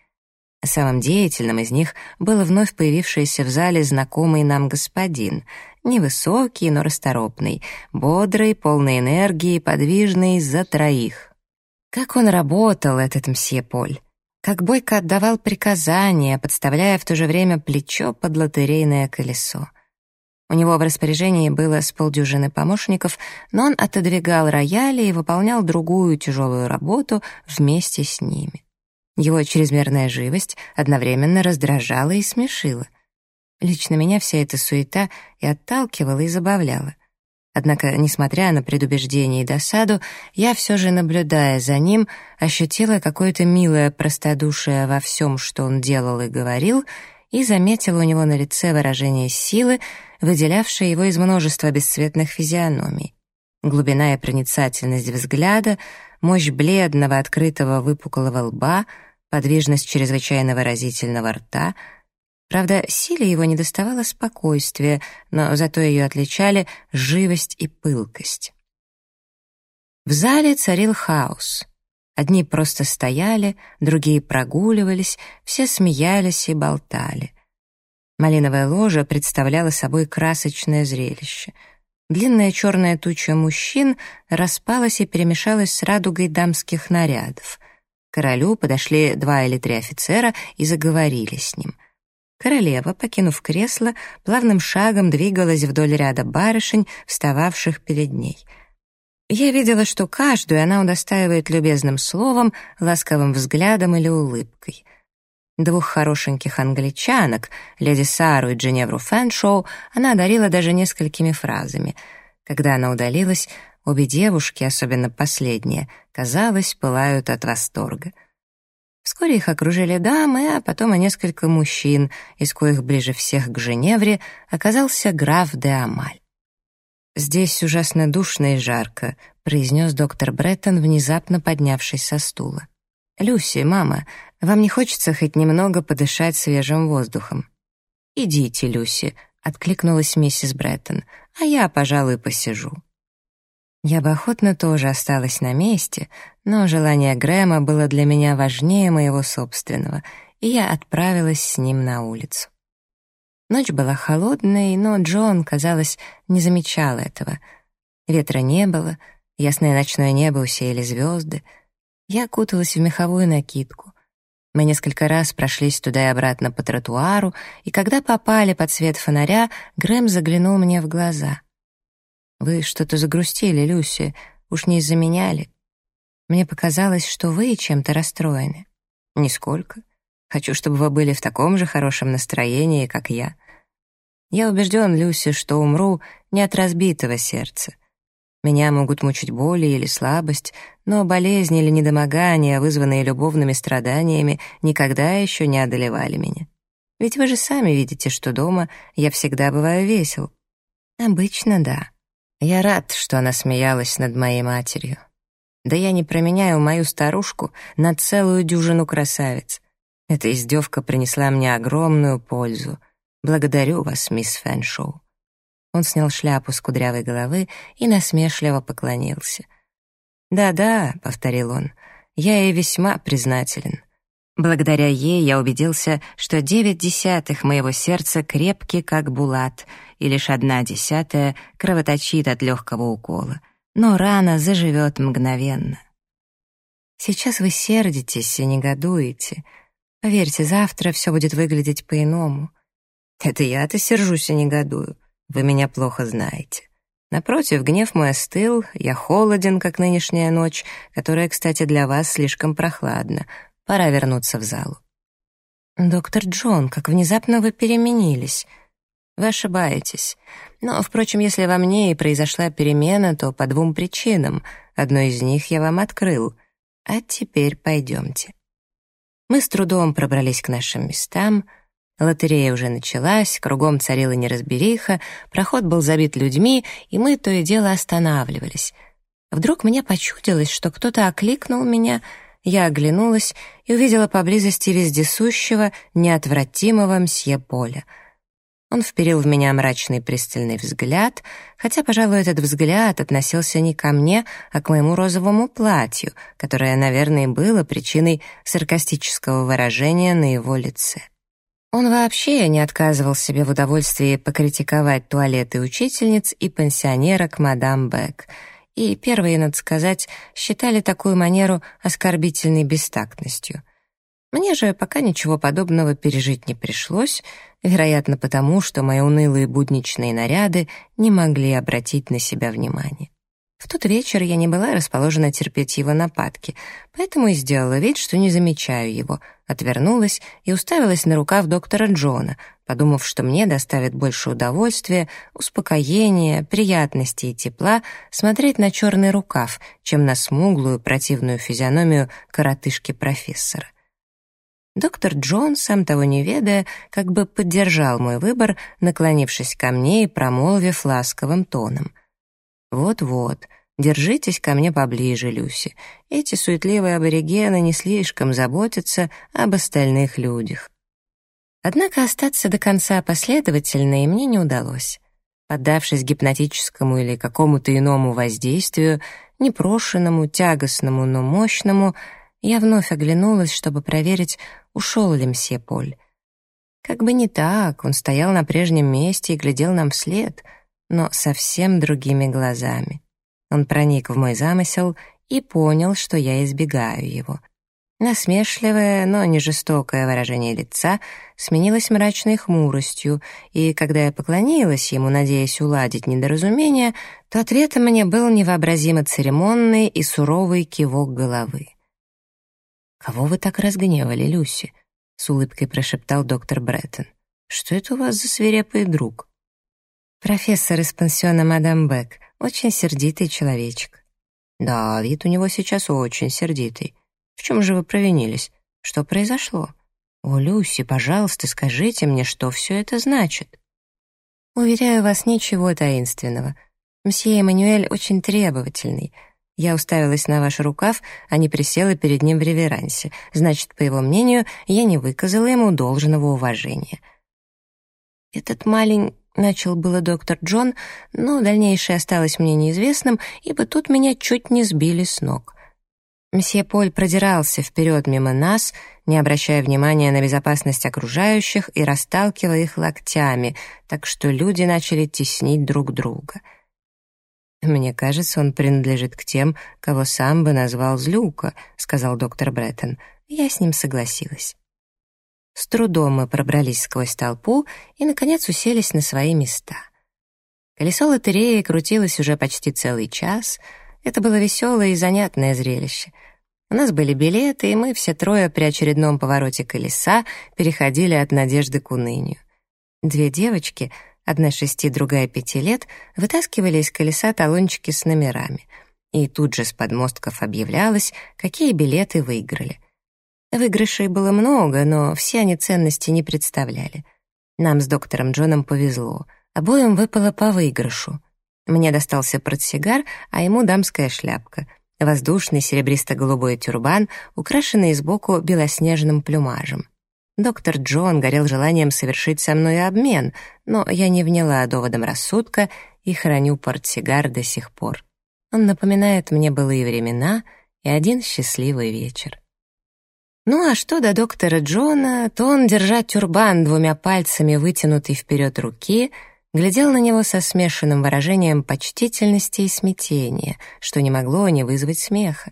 Самым деятельным из них был вновь появившийся в зале знакомый нам господин, невысокий, но расторопный, бодрый, полный энергии, подвижный за троих. Как он работал, этот мсье Поль! Как Бойко отдавал приказания, подставляя в то же время плечо под лотерейное колесо. У него в распоряжении было с полдюжины помощников, но он отодвигал рояли и выполнял другую тяжелую работу вместе с ними. Его чрезмерная живость одновременно раздражала и смешила. Лично меня вся эта суета и отталкивала, и забавляла. Однако, несмотря на предубеждение и досаду, я все же, наблюдая за ним, ощутила какое-то милое простодушие во всем, что он делал и говорил, и заметила у него на лице выражение силы, выделявшее его из множества бесцветных физиономий. Глубина и проницательность взгляда, мощь бледного, открытого, выпуклого лба, подвижность чрезвычайно выразительного рта. Правда, силе его не доставало спокойствия, но зато ее отличали живость и пылкость. В зале царил хаос. Одни просто стояли, другие прогуливались, все смеялись и болтали. Малиновая ложа представляла собой красочное зрелище — Длинная черная туча мужчин распалась и перемешалась с радугой дамских нарядов. К королю подошли два или три офицера и заговорили с ним. Королева, покинув кресло, плавным шагом двигалась вдоль ряда барышень, встававших перед ней. Я видела, что каждую она удостаивает любезным словом, ласковым взглядом или улыбкой — Двух хорошеньких англичанок, леди Сару и Дженевру Фэншоу, она одарила даже несколькими фразами. Когда она удалилась, обе девушки, особенно последняя, казалось, пылают от восторга. Вскоре их окружили дамы, а потом и несколько мужчин, из коих ближе всех к Женевре оказался граф де Амаль. «Здесь ужасно душно и жарко», — произнес доктор Бреттон, внезапно поднявшись со стула. «Люси, мама, вам не хочется хоть немного подышать свежим воздухом?» «Идите, Люси», — откликнулась миссис Бреттон, «а я, пожалуй, посижу». Я бы охотно тоже осталась на месте, но желание Грэма было для меня важнее моего собственного, и я отправилась с ним на улицу. Ночь была холодной, но Джон, казалось, не замечал этого. Ветра не было, ясное ночное небо усеяли звезды — я куталась в меховую накидку. Мы несколько раз прошлись туда и обратно по тротуару, и когда попали под свет фонаря, Грэм заглянул мне в глаза. «Вы что-то загрустили, Люси, уж не из-за меня ли? Мне показалось, что вы чем-то расстроены». «Нисколько. Хочу, чтобы вы были в таком же хорошем настроении, как я. Я убежден, Люси, что умру не от разбитого сердца. Меня могут мучить боли или слабость, но болезни или недомогания, вызванные любовными страданиями, никогда еще не одолевали меня. Ведь вы же сами видите, что дома я всегда бываю весел. Обычно да. Я рад, что она смеялась над моей матерью. Да я не променяю мою старушку на целую дюжину красавиц. Эта издевка принесла мне огромную пользу. Благодарю вас, мисс Фэншоу. Он снял шляпу с кудрявой головы и насмешливо поклонился. «Да-да», — повторил он, — «я ей весьма признателен. Благодаря ей я убедился, что девять десятых моего сердца крепки, как булат, и лишь одна десятая кровоточит от легкого укола. Но рана заживет мгновенно. Сейчас вы сердитесь и негодуете. Поверьте, завтра все будет выглядеть по-иному. Это я-то сержусь и негодую. Вы меня плохо знаете. Напротив, гнев мой остыл, я холоден, как нынешняя ночь, которая, кстати, для вас слишком прохладна. Пора вернуться в залу. Доктор Джон, как внезапно вы переменились. Вы ошибаетесь. Но, впрочем, если во мне и произошла перемена, то по двум причинам. Одной из них я вам открыл. А теперь пойдемте. Мы с трудом пробрались к нашим местам — Лотерея уже началась, кругом царила неразбериха, проход был забит людьми, и мы то и дело останавливались. Вдруг мне почудилось, что кто-то окликнул меня, я оглянулась и увидела поблизости вездесущего, неотвратимого мсье Поля. Он вперил в меня мрачный пристальный взгляд, хотя, пожалуй, этот взгляд относился не ко мне, а к моему розовому платью, которое, наверное, было причиной саркастического выражения на его лице. Он вообще не отказывал себе в удовольствии покритиковать туалеты учительниц и пенсионерок мадам Бек. И первые, надо сказать, считали такую манеру оскорбительной бестактностью. Мне же пока ничего подобного пережить не пришлось, вероятно потому, что мои унылые будничные наряды не могли обратить на себя внимание. В тот вечер я не была расположена терпеть его нападки, поэтому и сделала вид, что не замечаю его, отвернулась и уставилась на рукав доктора Джона, подумав, что мне доставит больше удовольствия, успокоения, приятности и тепла смотреть на черный рукав, чем на смуглую противную физиономию коротышки профессора. Доктор Джон, сам того не ведая, как бы поддержал мой выбор, наклонившись ко мне и промолвив ласковым тоном — вот-вот, Держитесь ко мне поближе, Люси. Эти суетливые аборигены не слишком заботятся об остальных людях. Однако остаться до конца последовательной мне не удалось. Поддавшись гипнотическому или какому-то иному воздействию, непрошенному, тягостному, но мощному, я вновь оглянулась, чтобы проверить, ушел ли мсье Поль. Как бы не так, он стоял на прежнем месте и глядел нам вслед, но совсем другими глазами. Он проник в мой замысел и понял, что я избегаю его. Насмешливое, но не жестокое выражение лица сменилось мрачной хмуростью, и когда я поклонилась ему, надеясь уладить недоразумение, то ответом мне был невообразимо церемонный и суровый кивок головы. «Кого вы так разгневали, Люси?» — с улыбкой прошептал доктор Бреттон. «Что это у вас за свирепый друг?» «Профессор из пансиона мадам Бек, очень сердитый человечек». «Да, вид у него сейчас очень сердитый. В чем же вы провинились? Что произошло? О, Люси, пожалуйста, скажите мне, что все это значит. Уверяю вас, ничего таинственного. Мсье Эммануэль очень требовательный. Я уставилась на ваш рукав, а не присела перед ним в реверансе. Значит, по его мнению, я не выказала ему должного уважения. Этот малень... Начал было доктор Джон, но дальнейшее осталось мне неизвестным, ибо тут меня чуть не сбили с ног — Мсье Поль продирался вперед мимо нас, не обращая внимания на безопасность окружающих и расталкивая их локтями, так что люди начали теснить друг друга. «Мне кажется, он принадлежит к тем, кого сам бы назвал злюка», — сказал доктор Бреттон. Я с ним согласилась. С трудом мы пробрались сквозь толпу и, наконец, уселись на свои места. Колесо лотереи крутилось уже почти целый час — это было веселое и занятное зрелище. У нас были билеты, и мы все трое при очередном повороте колеса переходили от надежды к унынию. Две девочки, одна шести, другая пяти лет, вытаскивали из колеса талончики с номерами. И тут же с подмостков объявлялось, какие билеты выиграли. Выигрышей было много, но все они ценности не представляли. Нам с доктором Джоном повезло. Обоим выпало по выигрышу — мне достался портсигар, а ему дамская шляпка. Воздушный серебристо-голубой тюрбан, украшенный сбоку белоснежным плюмажем. Доктор Джон горел желанием совершить со мной обмен, но я не вняла доводом рассудка и храню портсигар до сих пор. Он напоминает мне былые времена и один счастливый вечер. Ну а что до доктора Джона, то он, держа тюрбан двумя пальцами вытянутый вперед руки — глядел на него со смешанным выражением почтительности и смятения, что не могло не вызвать смеха.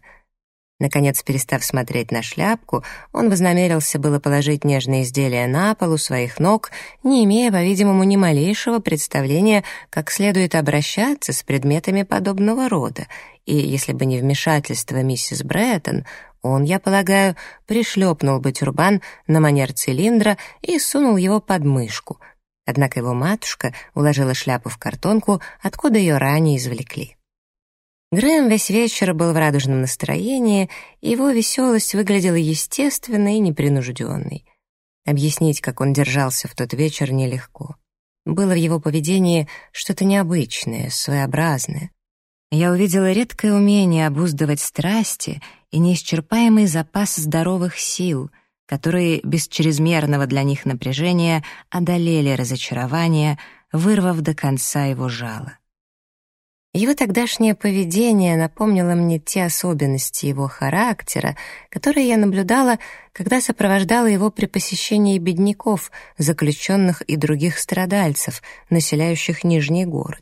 Наконец, перестав смотреть на шляпку, он вознамерился было положить нежное изделие на пол у своих ног, не имея, по-видимому, ни малейшего представления, как следует обращаться с предметами подобного рода, и, если бы не вмешательство миссис Бреттон, он, я полагаю, пришлепнул бы тюрбан на манер цилиндра и сунул его под мышку — Однако его матушка уложила шляпу в картонку, откуда ее ранее извлекли. Грэм весь вечер был в радужном настроении, его веселость выглядела естественной и непринужденной. Объяснить, как он держался в тот вечер, нелегко. Было в его поведении что-то необычное, своеобразное. Я увидела редкое умение обуздывать страсти и неисчерпаемый запас здоровых сил, которые без чрезмерного для них напряжения одолели разочарование, вырвав до конца его жало. Его тогдашнее поведение напомнило мне те особенности его характера, которые я наблюдала, когда сопровождала его при посещении бедняков, заключенных и других страдальцев, населяющих Нижний город.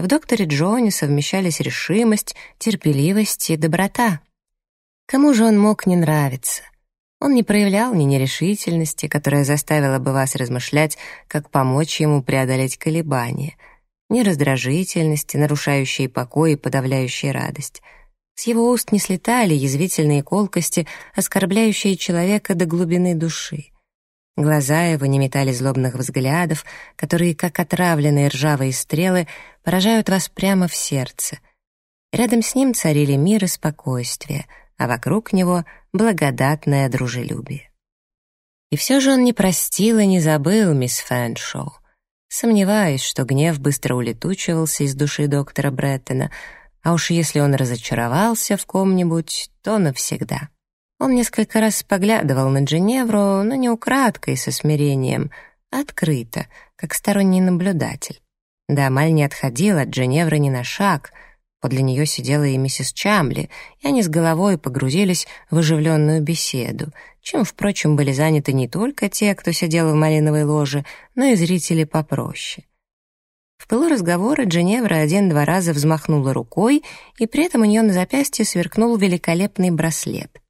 В докторе Джоне совмещались решимость, терпеливость и доброта. Кому же он мог не нравиться? Он не проявлял ни нерешительности, которая заставила бы вас размышлять, как помочь ему преодолеть колебания, ни раздражительности, нарушающей покой и подавляющей радость. С его уст не слетали язвительные колкости, оскорбляющие человека до глубины души. Глаза его не метали злобных взглядов, которые, как отравленные ржавые стрелы, поражают вас прямо в сердце. Рядом с ним царили мир и спокойствие — а вокруг него благодатное дружелюбие. И все же он не простил и не забыл мисс Фэншоу. Сомневаюсь, что гнев быстро улетучивался из души доктора Бреттона. а уж если он разочаровался в ком-нибудь, то навсегда. Он несколько раз поглядывал на Дженевру, но не украдкой со смирением, а открыто, как сторонний наблюдатель. Да, Маль не отходил от Дженевры ни на шаг. Подле нее сидела и миссис Чамли, и они с головой погрузились в оживленную беседу, чем, впрочем, были заняты не только те, кто сидел в малиновой ложе, но и зрители попроще. В пылу разговора Дженевра один-два раза взмахнула рукой, и при этом у нее на запястье сверкнул великолепный браслет.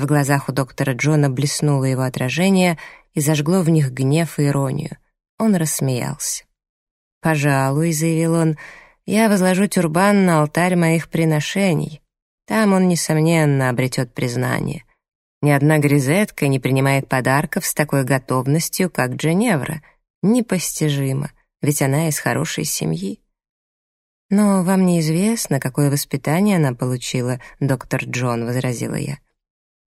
В глазах у доктора Джона блеснуло его отражение и зажгло в них гнев и иронию. Он рассмеялся. «Пожалуй», — заявил он, — «я возложу тюрбан на алтарь моих приношений. Там он, несомненно, обретет признание. Ни одна грезетка не принимает подарков с такой готовностью, как Дженевра. Непостижимо ведь она из хорошей семьи. «Но вам неизвестно, какое воспитание она получила, доктор Джон», — возразила я.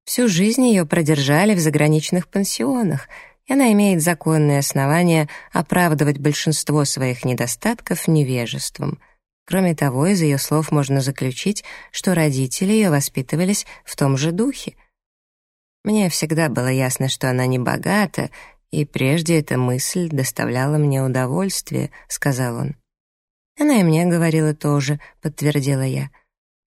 «Всю жизнь ее продержали в заграничных пансионах, и она имеет законные основания оправдывать большинство своих недостатков невежеством. Кроме того, из ее слов можно заключить, что родители ее воспитывались в том же духе. Мне всегда было ясно, что она не богата, и прежде эта мысль доставляла мне удовольствие», — сказал он. «Она и мне говорила тоже», — подтвердила я.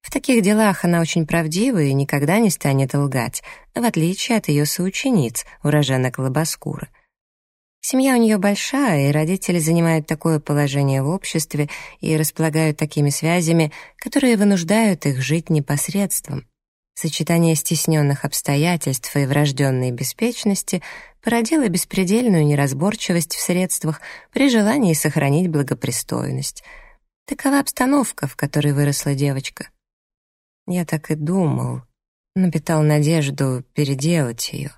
«В таких делах она очень правдива и никогда не станет лгать, в отличие от ее соучениц, уроженок Лобоскура. Семья у нее большая, и родители занимают такое положение в обществе и располагают такими связями, которые вынуждают их жить непосредством. Сочетание стесненных обстоятельств и врожденной беспечности породило беспредельную неразборчивость в средствах при желании сохранить благопристойность. Такова обстановка, в которой выросла девочка. Я так и думал, но питал надежду переделать ее.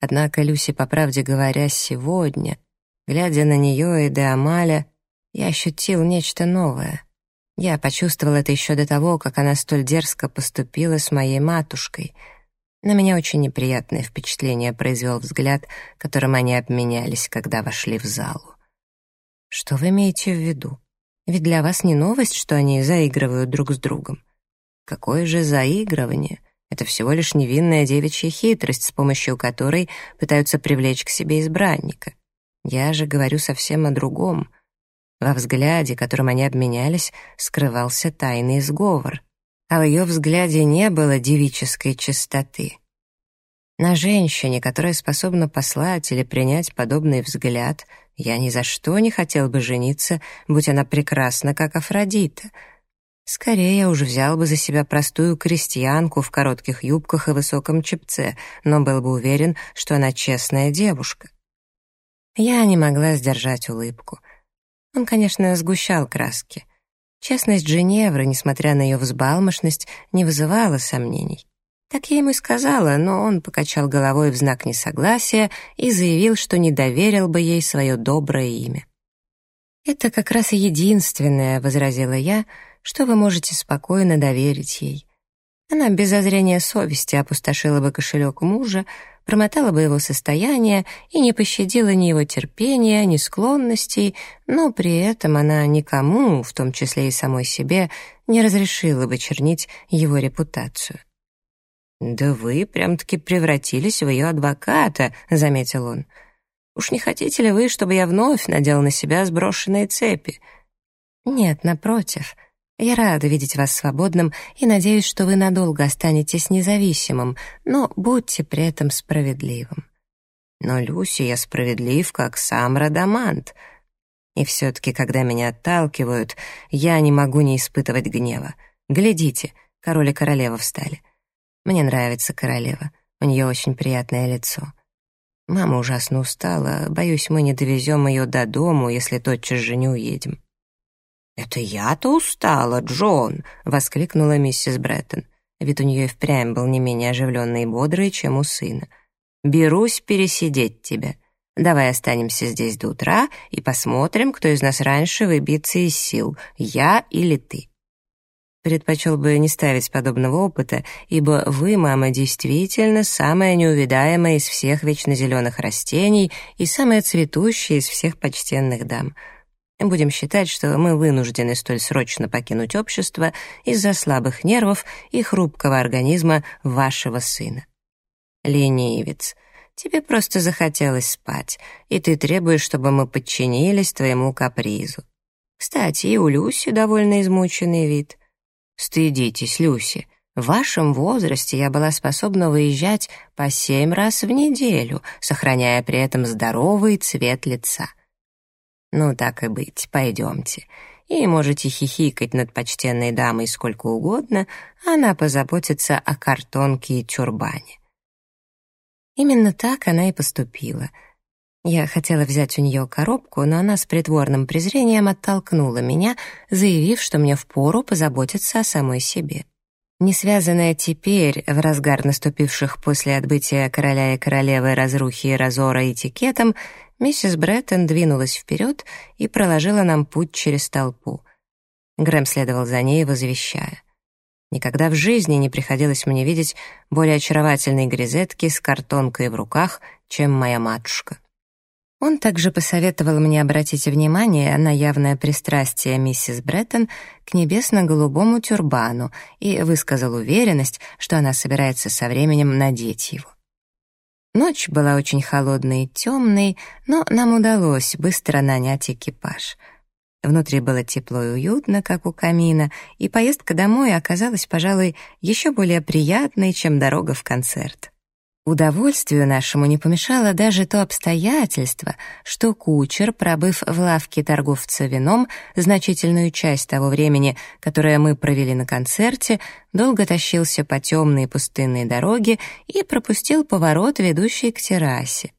Однако Люси, по правде говоря, сегодня, глядя на нее и Деамаля, я ощутил нечто новое — я почувствовал это еще до того, как она столь дерзко поступила с моей матушкой. На меня очень неприятное впечатление произвел взгляд, которым они обменялись, когда вошли в залу. Что вы имеете в виду? Ведь для вас не новость, что они заигрывают друг с другом. Какое же заигрывание? Это всего лишь невинная девичья хитрость, с помощью которой пытаются привлечь к себе избранника. Я же говорю совсем о другом — во взгляде, которым они обменялись, скрывался тайный сговор, а в ее взгляде не было девической чистоты. На женщине, которая способна послать или принять подобный взгляд, я ни за что не хотел бы жениться, будь она прекрасна, как Афродита. Скорее, я уж взял бы за себя простую крестьянку в коротких юбках и высоком чепце, но был бы уверен, что она честная девушка. Я не могла сдержать улыбку. Он, конечно, сгущал краски. Честность Женевры, несмотря на ее взбалмошность, не вызывала сомнений. Так я ему и сказала, но он покачал головой в знак несогласия и заявил, что не доверил бы ей свое доброе имя. «Это как раз единственное», — возразила я, — «что вы можете спокойно доверить ей. Она без зазрения совести опустошила бы кошелек мужа, промотала бы его состояние и не пощадила ни его терпения, ни склонностей, но при этом она никому, в том числе и самой себе, не разрешила бы чернить его репутацию. «Да вы прям-таки превратились в ее адвоката», — заметил он. «Уж не хотите ли вы, чтобы я вновь надел на себя сброшенные цепи?» «Нет, напротив», я рада видеть вас свободным и надеюсь, что вы надолго останетесь независимым, но будьте при этом справедливым. Но, Люси, я справедлив, как сам Радамант. И все-таки, когда меня отталкивают, я не могу не испытывать гнева. Глядите, король и королева встали. Мне нравится королева, у нее очень приятное лицо. Мама ужасно устала, боюсь, мы не довезем ее до дому, если тотчас же не уедем. «Это я-то устала, Джон!» — воскликнула миссис Бреттон. Вид у нее и впрямь был не менее оживленный и бодрый, чем у сына. «Берусь пересидеть тебя. Давай останемся здесь до утра и посмотрим, кто из нас раньше выбьется из сил, я или ты». Предпочел бы не ставить подобного опыта, ибо вы, мама, действительно самая неувидаемая из всех вечно растений и самая цветущая из всех почтенных дам — Будем считать, что мы вынуждены столь срочно покинуть общество из-за слабых нервов и хрупкого организма вашего сына. Ленивец, тебе просто захотелось спать, и ты требуешь, чтобы мы подчинились твоему капризу. Кстати, и у Люси довольно измученный вид. Стыдитесь, Люси. В вашем возрасте я была способна выезжать по семь раз в неделю, сохраняя при этом здоровый цвет лица. Ну, так и быть, пойдемте. И можете хихикать над почтенной дамой сколько угодно, она позаботится о картонке и тюрбане. Именно так она и поступила. Я хотела взять у нее коробку, но она с притворным презрением оттолкнула меня, заявив, что мне впору позаботиться о самой себе. Не связанная теперь, в разгар наступивших после отбытия короля и королевы разрухи и разора этикетом, миссис Бреттон двинулась вперед и проложила нам путь через толпу. Грэм следовал за ней, возвещая. Никогда в жизни не приходилось мне видеть более очаровательной грезетки с картонкой в руках, чем моя матушка. Он также посоветовал мне обратить внимание на явное пристрастие миссис Бреттон к небесно-голубому тюрбану и высказал уверенность, что она собирается со временем надеть его. Ночь была очень холодной и темной, но нам удалось быстро нанять экипаж. Внутри было тепло и уютно, как у камина, и поездка домой оказалась, пожалуй, еще более приятной, чем дорога в концерт. Удовольствию нашему не помешало даже то обстоятельство, что кучер, пробыв в лавке торговца вином значительную часть того времени, которое мы провели на концерте, долго тащился по темной пустынной дороге и пропустил поворот, ведущий к террасе.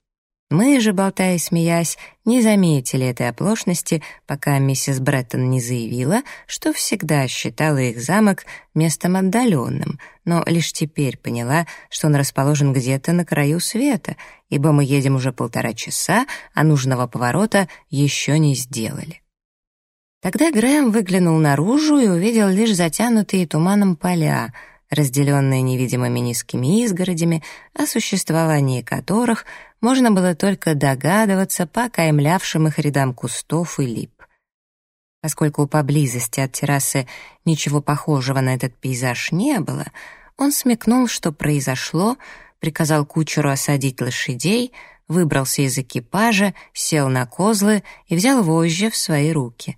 Мы же, болтая и смеясь, не заметили этой оплошности, пока миссис Бреттон не заявила, что всегда считала их замок местом отдаленным, но лишь теперь поняла, что он расположен где-то на краю света, ибо мы едем уже полтора часа, а нужного поворота еще не сделали. Тогда Грэм выглянул наружу и увидел лишь затянутые туманом поля — разделенные невидимыми низкими изгородями, о существовании которых можно было только догадываться по каймлявшим их рядам кустов и лип. Поскольку поблизости от террасы ничего похожего на этот пейзаж не было, он смекнул, что произошло, приказал кучеру осадить лошадей, выбрался из экипажа, сел на козлы и взял вожжи в свои руки.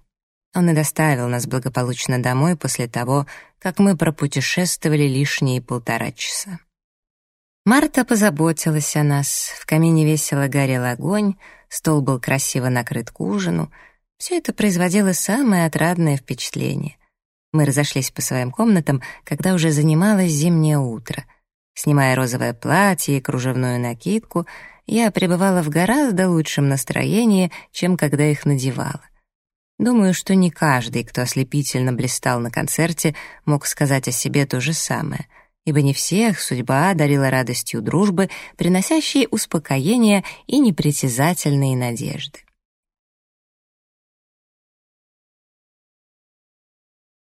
Он и доставил нас благополучно домой после того, как мы пропутешествовали лишние полтора часа. Марта позаботилась о нас, в камине весело горел огонь, стол был красиво накрыт к ужину. Все это производило самое отрадное впечатление. Мы разошлись по своим комнатам, когда уже занималось зимнее утро. Снимая розовое платье и кружевную накидку, я пребывала в гораздо лучшем настроении, чем когда их надевала. Думаю, что не каждый, кто ослепительно блистал на концерте, мог сказать о себе то же самое, ибо не всех судьба одарила радостью дружбы, приносящей успокоение и непритязательные надежды.